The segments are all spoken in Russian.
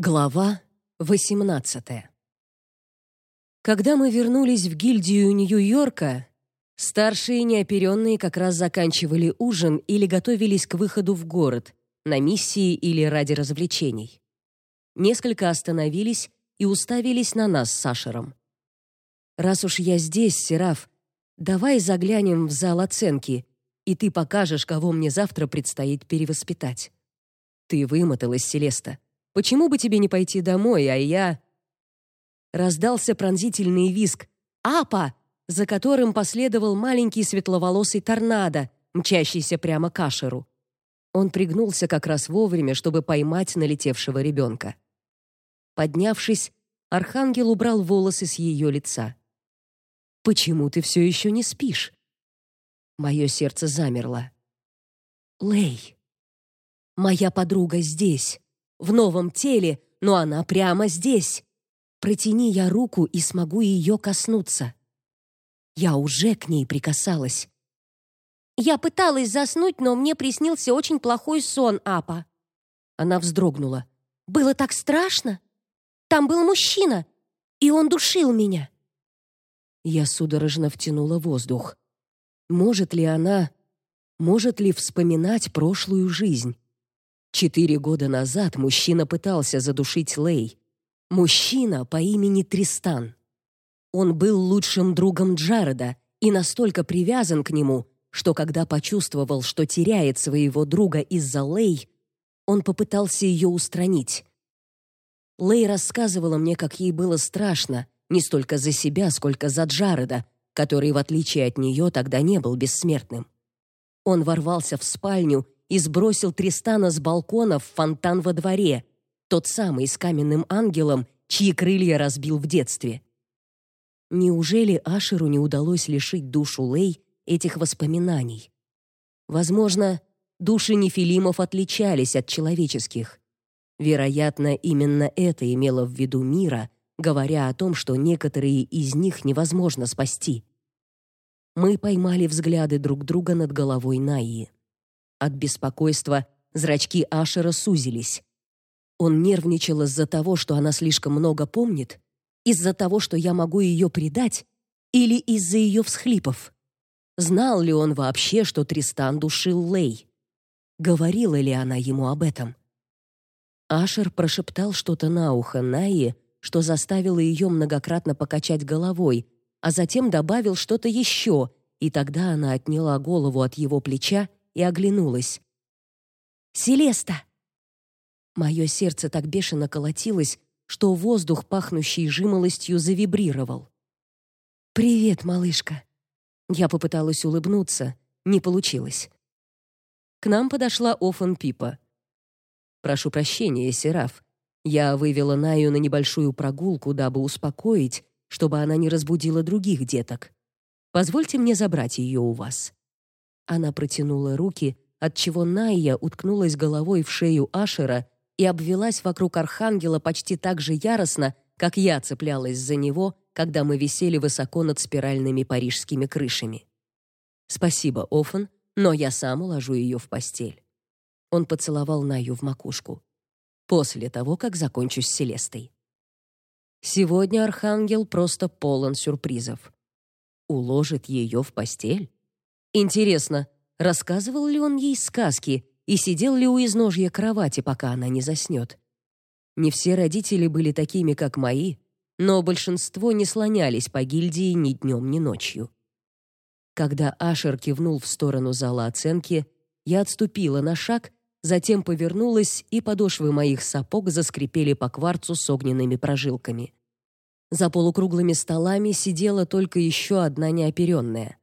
Глава 18. Когда мы вернулись в гильдию Нью-Йорка, старшие неоперенные как раз заканчивали ужин или готовились к выходу в город, на миссии или ради развлечений. Несколько остановились и уставились на нас с Сашером. «Раз уж я здесь, Сераф, давай заглянем в зал оценки, и ты покажешь, кого мне завтра предстоит перевоспитать. Ты вымоталась, Селеста. Почему бы тебе не пойти домой, а я...» Раздался пронзительный визг «Апа!», за которым последовал маленький светловолосый торнадо, мчащийся прямо к Ашеру. Он пригнулся как раз вовремя, чтобы поймать налетевшего ребенка. Поднявшись, архангел убрал волосы с ее лица. «Почему ты все еще не спишь?» Мое сердце замерло. «Лей, моя подруга здесь в новом теле, но она прямо здесь. Протяни я руку и смогу ее коснуться. Я уже к ней прикасалась. Я пыталась заснуть, но мне приснился очень плохой сон, Апа. Она вздрогнула. Было так страшно. Там был мужчина, и он душил меня. Я судорожно втянула воздух. Может ли она, может ли вспоминать прошлую жизнь? Четыре года назад мужчина пытался задушить Лей. Мужчина по имени Тристан. Он был лучшим другом Джареда и настолько привязан к нему, что когда почувствовал, что теряет своего друга из-за Лей, он попытался ее устранить. Лей рассказывала мне, как ей было страшно, не столько за себя, сколько за Джареда, который, в отличие от нее, тогда не был бессмертным. Он ворвался в спальню и сбросил Тристана с балкона в фонтан во дворе, тот самый с каменным ангелом, чьи крылья разбил в детстве. Неужели Ашеру не удалось лишить душу Лей этих воспоминаний? Возможно, души нефилимов отличались от человеческих. Вероятно, именно это имело в виду Мира, говоря о том, что некоторые из них невозможно спасти. Мы поймали взгляды друг друга над головой Наи. От беспокойства зрачки Ашера сузились. Он нервничал из-за того, что она слишком много помнит, из-за того, что я могу ее предать, или из-за ее всхлипов. Знал ли он вообще, что Тристан душил Лей? Говорила ли она ему об этом? Ашер прошептал что-то на ухо Наи, что заставило ее многократно покачать головой, а затем добавил что-то еще, и тогда она отняла голову от его плеча и оглянулась. «Селеста!» Мое сердце так бешено колотилось, что воздух, пахнущий жимолостью, завибрировал. «Привет, малышка!» Я попыталась улыбнуться, не получилось. К нам подошла Офан Пипа. «Прошу прощения, Сераф. Я вывела Наю на небольшую прогулку, дабы успокоить, чтобы она не разбудила других деток. Позвольте мне забрать ее у вас». Она протянула руки, отчего Найя уткнулась головой в шею Ашера и обвелась вокруг архангела почти так же яростно, как я цеплялась за него, когда мы висели высоко над спиральными парижскими крышами. Спасибо, Офен, но я сам уложу ее в постель. Он поцеловал Найю в макушку. После того, как закончу с Селестой. Сегодня архангел просто полон сюрпризов. Уложит ее в постель? Интересно, рассказывал ли он ей сказки и сидел ли у изножья кровати, пока она не заснет? Не все родители были такими, как мои, но большинство не слонялись по гильдии ни днем, ни ночью. Когда Ашер кивнул в сторону зала оценки, я отступила на шаг, затем повернулась, и подошвы моих сапог заскрипели по кварцу с огненными прожилками. За полукруглыми столами сидела только еще одна неоперенная.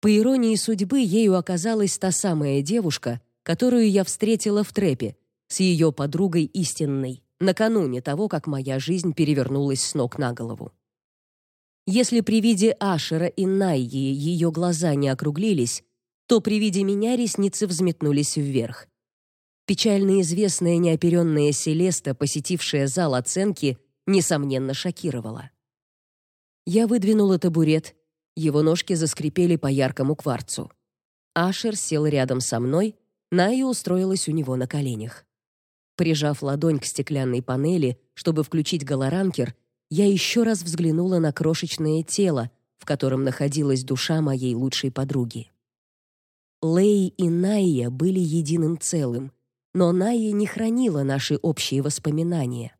По иронии судьбы, ею оказалась та самая девушка, которую я встретила в трепе, с ее подругой истинной, накануне того, как моя жизнь перевернулась с ног на голову. Если при виде Ашера и Найи ее глаза не округлились, то при виде меня ресницы взметнулись вверх. Печально известная неоперенная Селеста, посетившая зал оценки, несомненно шокировала. Я выдвинула табурет его ножки заскрипели по яркому кварцу. Ашер сел рядом со мной, Найя устроилась у него на коленях. Прижав ладонь к стеклянной панели, чтобы включить голоранкер, я еще раз взглянула на крошечное тело, в котором находилась душа моей лучшей подруги. Лей и Найя были единым целым, но Найя не хранила наши общие воспоминания.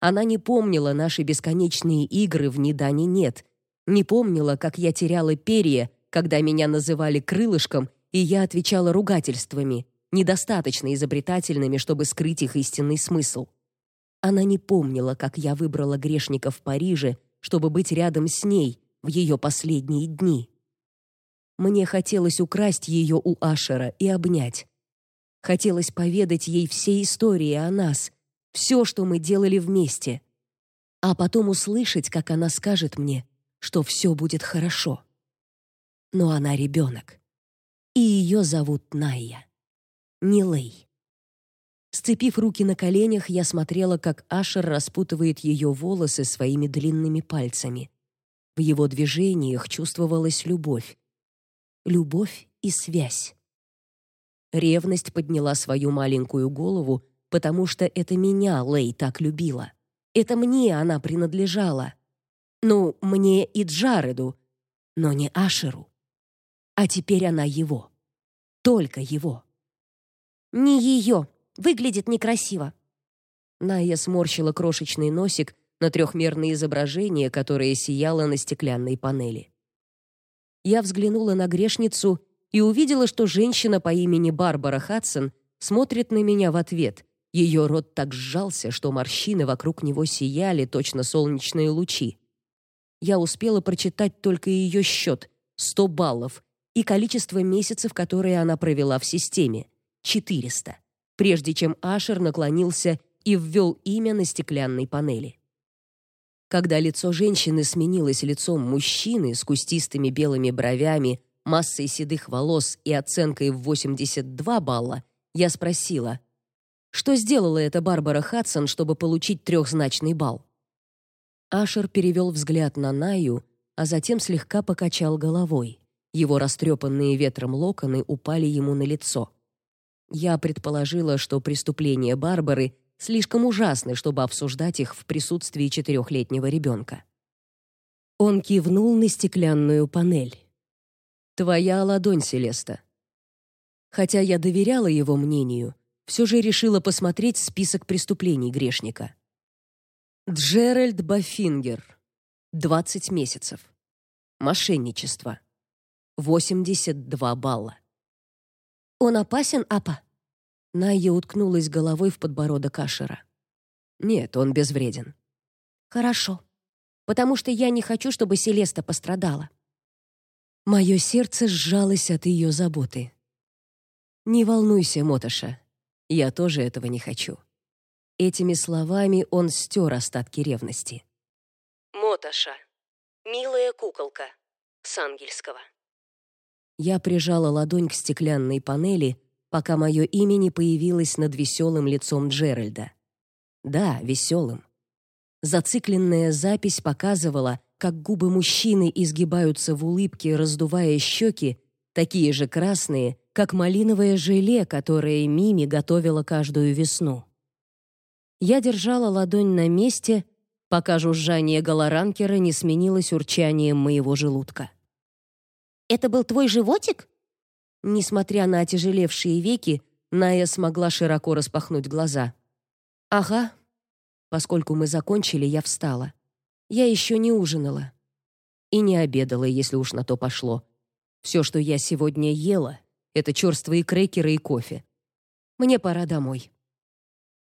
Она не помнила наши бесконечные игры в «ни да, ни нет», не помнила, как я теряла перья, когда меня называли крылышком, и я отвечала ругательствами, недостаточно изобретательными, чтобы скрыть их истинный смысл. Она не помнила, как я выбрала грешника в Париже, чтобы быть рядом с ней в ее последние дни. Мне хотелось украсть ее у Ашера и обнять. Хотелось поведать ей все истории о нас, все, что мы делали вместе. А потом услышать, как она скажет мне, что все будет хорошо. Но она ребенок. И ее зовут Найя. Не Лей. Сцепив руки на коленях, я смотрела, как Ашер распутывает ее волосы своими длинными пальцами. В его движениях чувствовалась любовь. Любовь и связь. Ревность подняла свою маленькую голову, потому что это меня Лей так любила. Это мне она принадлежала. Ну, мне и Джареду, но не Ашеру. А теперь она его. Только его. Не ее. Выглядит некрасиво. Ная сморщила крошечный носик на трехмерное изображение, которое сияло на стеклянной панели. Я взглянула на грешницу и увидела, что женщина по имени Барбара Хадсон смотрит на меня в ответ. Ее рот так сжался, что морщины вокруг него сияли, точно солнечные лучи я успела прочитать только ее счет — 100 баллов, и количество месяцев, которые она провела в системе — 400, прежде чем Ашер наклонился и ввел имя на стеклянной панели. Когда лицо женщины сменилось лицом мужчины с кустистыми белыми бровями, массой седых волос и оценкой в 82 балла, я спросила, что сделала эта Барбара Хадсон, чтобы получить трехзначный балл? Ашер перевел взгляд на Наю, а затем слегка покачал головой. Его растрепанные ветром локоны упали ему на лицо. Я предположила, что преступления Барбары слишком ужасны, чтобы обсуждать их в присутствии четырехлетнего ребенка. Он кивнул на стеклянную панель. Твоя ладонь, Селеста. Хотя я доверяла его мнению, все же решила посмотреть список преступлений грешника. Джеральд Бафингер. 20 месяцев. Мошенничество. 82 балла. Он опасен, апа? Найя уткнулась головой в подбородок Ашера. Нет, он безвреден. Хорошо. Потому что я не хочу, чтобы Селеста пострадала. Мое сердце сжалось от ее заботы. Не волнуйся, Мотоша. Я тоже этого не хочу. Этими словами он стер остатки ревности. Моташа. Милая куколка. С ангельского. Я прижала ладонь к стеклянной панели, пока мое имя не появилось над веселым лицом Джеральда. Да, веселым. Зацикленная запись показывала, как губы мужчины изгибаются в улыбке, раздувая щеки, такие же красные, как малиновое желе, которое Мими готовила каждую весну. Я держала ладонь на месте, пока жужжание голоранкера не сменилось урчанием моего желудка. «Это был твой животик?» Несмотря на отяжелевшие веки, Ная смогла широко распахнуть глаза. «Ага». Поскольку мы закончили, я встала. Я еще не ужинала. И не обедала, если уж на то пошло. Все, что я сегодня ела, это черствые крекеры и кофе. Мне пора домой.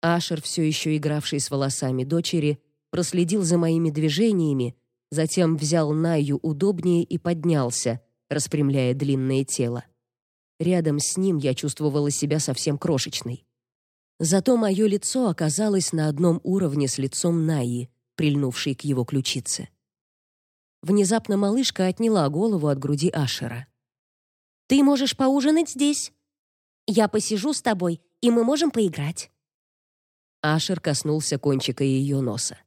Ашер, все еще игравший с волосами дочери, проследил за моими движениями, затем взял Наю удобнее и поднялся, распрямляя длинное тело. Рядом с ним я чувствовала себя совсем крошечной. Зато мое лицо оказалось на одном уровне с лицом Наи, прильнувшей к его ключице. Внезапно малышка отняла голову от груди Ашера. «Ты можешь поужинать здесь. Я посижу с тобой, и мы можем поиграть». Ашер коснулся кончика ее носа.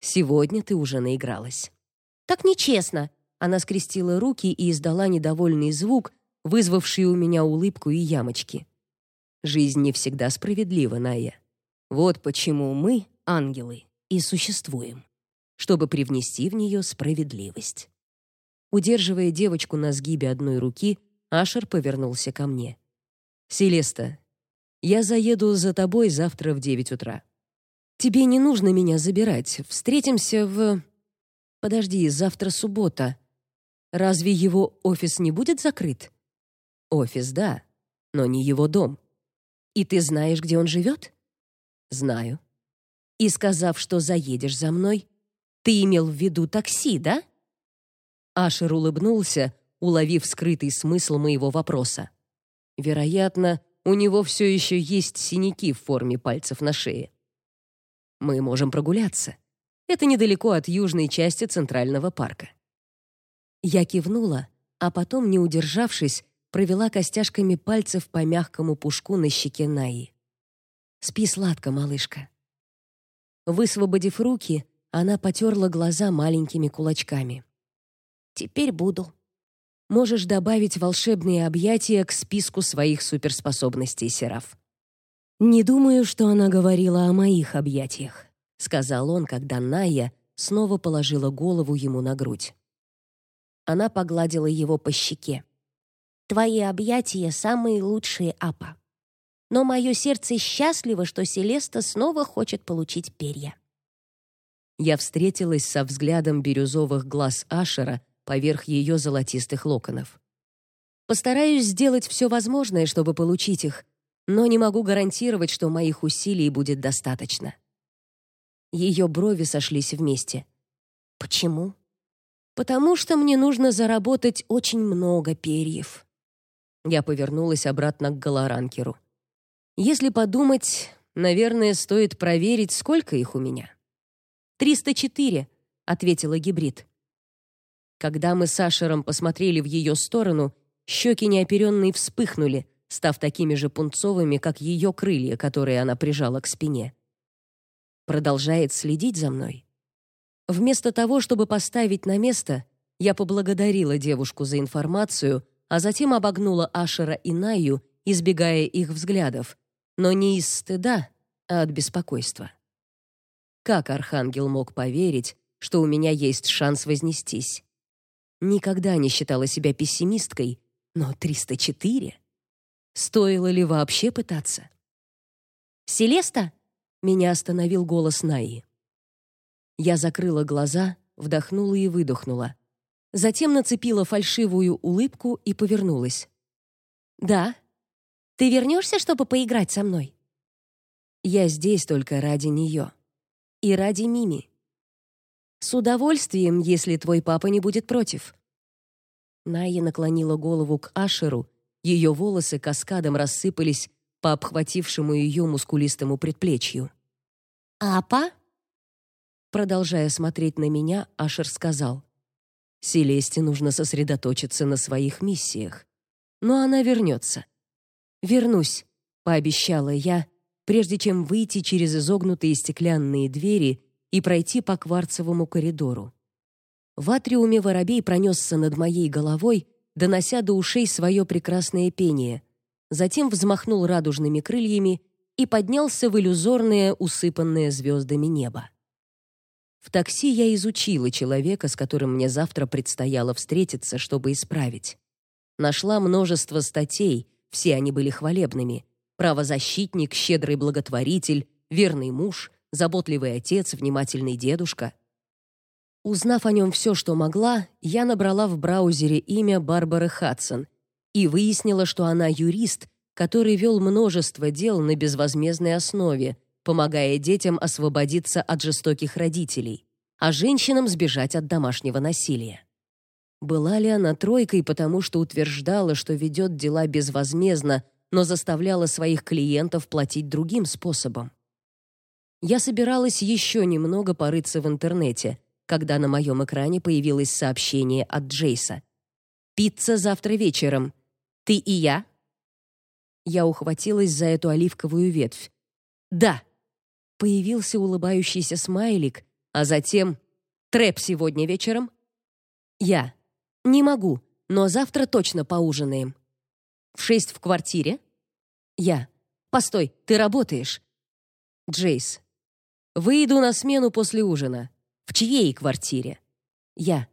Сегодня ты уже наигралась. Так нечестно. Она скрестила руки и издала недовольный звук, вызвавший у меня улыбку и ямочки. Жизнь не всегда справедлива, Ная. Вот почему мы, ангелы, и существуем, чтобы привнести в нее справедливость. Удерживая девочку на сгибе одной руки, Ашер повернулся ко мне. «Селеста, я заеду за тобой завтра в девять утра. Тебе не нужно меня забирать. Встретимся в... Подожди, завтра суббота. Разве его офис не будет закрыт? Офис, да, но не его дом. И ты знаешь, где он живет? Знаю. И сказав, что заедешь за мной, ты имел в виду такси, да? Ашер улыбнулся, уловив скрытый смысл моего вопроса. Вероятно, у него все еще есть синяки в форме пальцев на шее. Мы можем прогуляться. Это недалеко от южной части Центрального парка. Я кивнула, а потом, не удержавшись, провела костяшками пальцев по мягкому пушку на щеке Наи. «Спи сладко, малышка». Высвободив руки, она потерла глаза маленькими кулачками. «Теперь буду». Можешь добавить волшебные объятия к списку своих суперспособностей, Сераф. Не думаю, что она говорила о моих объятиях, сказал он, когда Ная снова положила голову ему на грудь. Она погладила его по щеке. Твои объятия самые лучшие, Апа. Но мое сердце счастливо, что Селеста снова хочет получить перья. Я встретилась со взглядом бирюзовых глаз Ашера, поверх ее золотистых локонов. Постараюсь сделать все возможное, чтобы получить их, но не могу гарантировать, что моих усилий будет достаточно. Ее брови сошлись вместе. Почему? Потому что мне нужно заработать очень много перьев. Я повернулась обратно к Галаранкеру. Если подумать, наверное, стоит проверить, сколько их у меня. «Триста четыре», — ответила гибрид. Когда мы с Ашером посмотрели в ее сторону, щеки неоперенной вспыхнули, став такими же пунцовыми, как ее крылья, которые она прижала к спине. Продолжает следить за мной. Вместо того, чтобы поставить на место, я поблагодарила девушку за информацию, а затем обогнула Ашера и Наю, избегая их взглядов, но не из стыда, а от беспокойства. Как архангел мог поверить, что у меня есть шанс вознестись? Никогда не считала себя пессимисткой, но 304? Стоило ли вообще пытаться? «Селеста?» — меня остановил голос Наи. Я закрыла глаза, вдохнула и выдохнула. Затем нацепила фальшивую улыбку и повернулась. «Да. Ты вернешься, чтобы поиграть со мной?» «Я здесь только ради нее. И ради Мими. С удовольствием, если твой папа не будет против. Найя наклонила голову к Ашеру, ее волосы каскадом рассыпались по обхватившему ее мускулистому предплечью. «Апа?» Продолжая смотреть на меня, Ашер сказал. «Селесте нужно сосредоточиться на своих миссиях. Но она вернется». «Вернусь», — пообещала я, прежде чем выйти через изогнутые стеклянные двери и пройти по кварцевому коридору. В атриуме воробей пронесся над моей головой, донося до ушей свое прекрасное пение. Затем взмахнул радужными крыльями и поднялся в иллюзорное, усыпанное звездами небо. В такси я изучила человека, с которым мне завтра предстояло встретиться, чтобы исправить. Нашла множество статей, все они были хвалебными. Правозащитник, щедрый благотворитель, верный муж, заботливый отец, внимательный дедушка. Узнав о нем все, что могла, я набрала в браузере имя Барбары Хадсон и выяснила, что она юрист, который вел множество дел на безвозмездной основе, помогая детям освободиться от жестоких родителей, а женщинам сбежать от домашнего насилия. Была ли она тройкой, потому что утверждала, что ведет дела безвозмездно, но заставляла своих клиентов платить другим способом? Я собиралась еще немного порыться в интернете, когда на моем экране появилось сообщение от Джейса. «Пицца завтра вечером. Ты и я?» Я ухватилась за эту оливковую ветвь. «Да!» Появился улыбающийся смайлик, а затем «Трэп сегодня вечером?» «Я. Не могу, но завтра точно поужинаем». «В шесть в квартире?» «Я. Постой, ты работаешь?» Джейс. Выйду на смену после ужина. В чьей квартире? Я.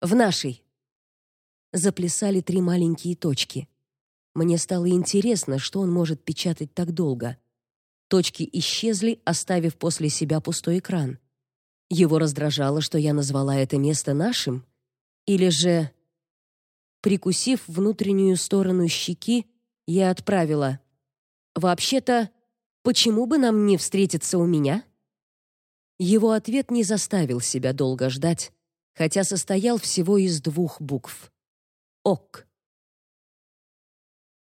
В нашей. Заплясали три маленькие точки. Мне стало интересно, что он может печатать так долго. Точки исчезли, оставив после себя пустой экран. Его раздражало, что я назвала это место нашим, или же прикусив внутреннюю сторону щеки, я отправила: "Вообще-то, почему бы нам не встретиться у меня?" Его ответ не заставил себя долго ждать, хотя состоял всего из двух букв. Ок.